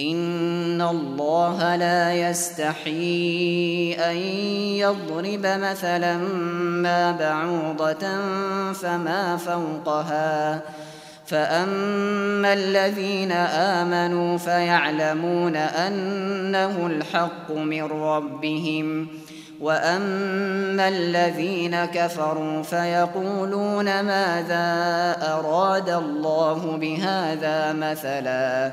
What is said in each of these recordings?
ان الله لا يستحي ان يضرب مثلا ما بعوضه فما فوقها فاما الذين امنوا فيعلمون انه الحق من ربهم واما الذين كفروا فيقولون ماذا اراد الله بهذا مثلا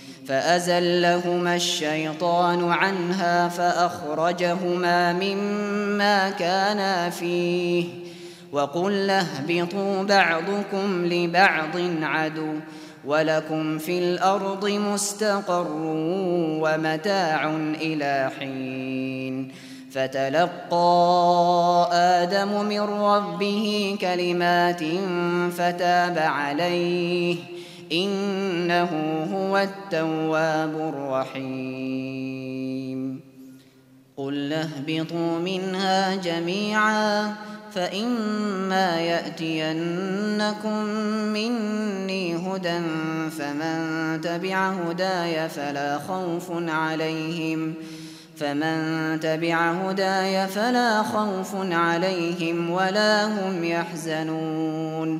فأزلهما الشيطان عنها فأخرجهما مما كانا فيه وقل اهبطوا بعضكم لبعض عدو ولكم في الأرض مستقر ومتاع إلى حين فتلقى آدم من ربه كلمات فتاب عليه إنه هو التواب الرحيم. قل اهبطوا منها جميعا فإما يأتينكم مني هدى فمن تبع هداي فلا خوف عليهم فمن تبع هداي فلا خوف عليهم ولا هم يحزنون.